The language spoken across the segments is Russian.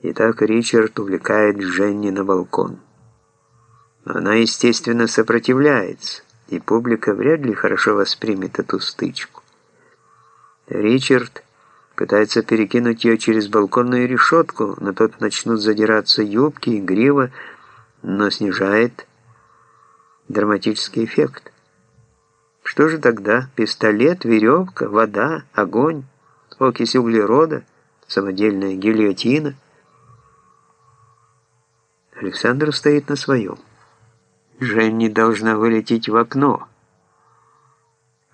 Итак, Ричард увлекает Женни на балкон. Она, естественно, сопротивляется, и публика вряд ли хорошо воспримет эту стычку. Ричард пытается перекинуть ее через балконную решетку, но тут начнут задираться юбки и грива, но снижает драматический эффект. Что же тогда? Пистолет, веревка, вода, огонь, окись углерода, самодельная гильотина? Александр стоит на своем. Женни должна вылететь в окно.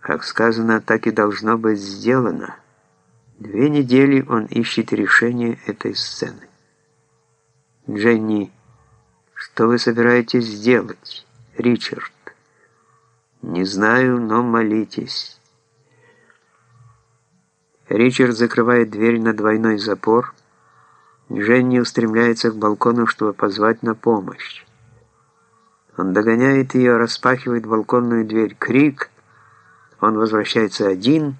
Как сказано, так и должно быть сделано. Две недели он ищет решение этой сцены. Дженни, что вы собираетесь сделать, Ричард? Не знаю, но молитесь. Ричард закрывает дверь на двойной запор. Дженни устремляется к балкону, чтобы позвать на помощь. Он догоняет ее, распахивает балконную дверь. Крик. Он возвращается один.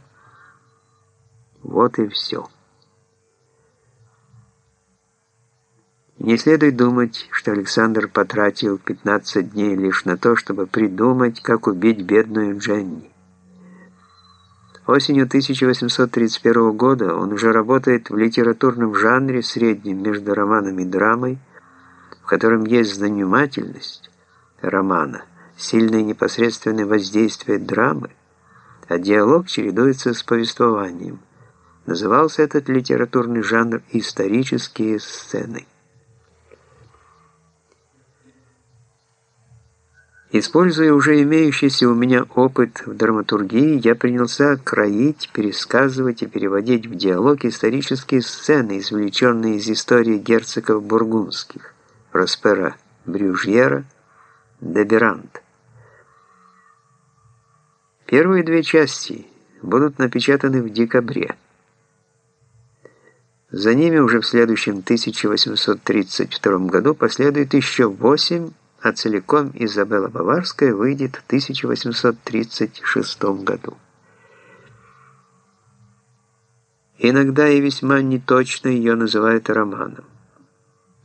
Вот и все. Не следует думать, что Александр потратил 15 дней лишь на то, чтобы придумать, как убить бедную Дженни. Осенью 1831 года он уже работает в литературном жанре, среднем между романом и драмой, в котором есть занимательность романа, сильное непосредственное воздействие драмы, а диалог чередуется с повествованием. Назывался этот литературный жанр «исторические сцены». Используя уже имеющийся у меня опыт в драматургии, я принялся кроить, пересказывать и переводить в диалог исторические сцены, извлеченные из истории герцогов бургундских, Проспера Брюжьера, Деберант. Первые две части будут напечатаны в декабре. За ними уже в следующем 1832 году последует еще восемь а целиком Изабелла Баварская выйдет в 1836 году. Иногда и весьма неточно ее называют романом.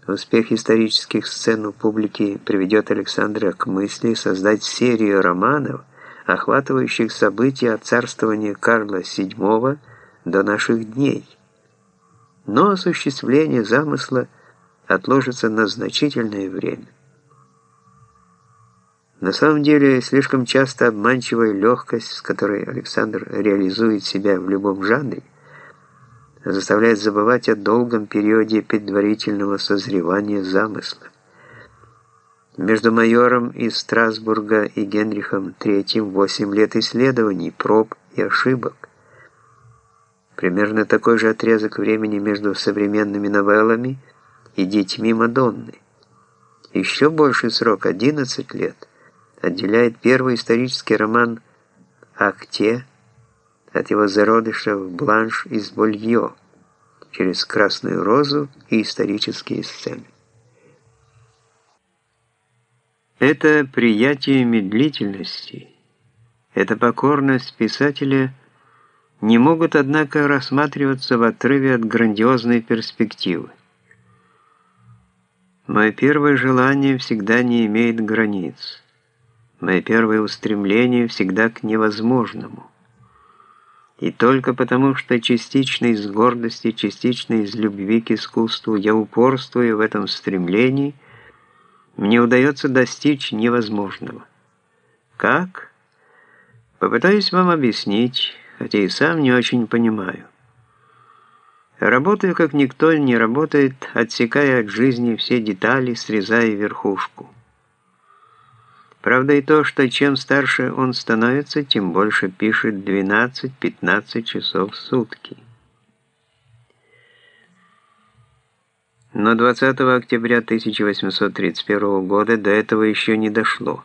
Успех исторических сцен у публики приведет Александра к мысли создать серию романов, охватывающих события от царствования Карла VII до наших дней. Но осуществление замысла отложится на значительное время. На самом деле, слишком часто обманчивая легкость, с которой Александр реализует себя в любом жанре, заставляет забывать о долгом периоде предварительного созревания замысла. Между майором из Страсбурга и Генрихом III 8 лет исследований, проб и ошибок. Примерно такой же отрезок времени между современными новеллами и детьми Мадонны. Еще больший срок – 11 лет отделяет первый исторический роман «Акте» от его зародыша в «Бланш из Больё» через «Красную розу» и исторические сцены. Это приятие медлительности, эта покорность писателя не могут, однако, рассматриваться в отрыве от грандиозной перспективы. Мое первое желание всегда не имеет границ. Мое первое устремление всегда к невозможному. И только потому, что частично из гордости, частично из любви к искусству я упорствую в этом стремлении, мне удается достичь невозможного. Как? Попытаюсь вам объяснить, хотя и сам не очень понимаю. Работаю, как никто не работает, отсекая от жизни все детали, срезая верхушку. Правда и то, что чем старше он становится, тем больше пишет 12-15 часов в сутки. Но 20 октября 1831 года до этого еще не дошло.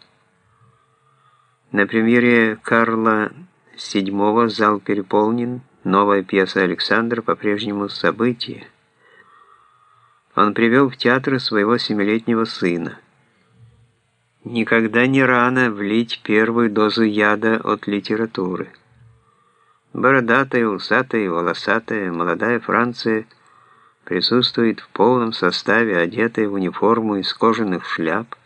На премьере Карла VII зал переполнен, новая пьеса «Александр» по-прежнему событие. Он привел в театр своего семилетнего сына. Никогда не рано влить первую дозу яда от литературы. Бородатая, усатая, волосатая, молодая Франция присутствует в полном составе, одетая в униформу из кожаных шляп,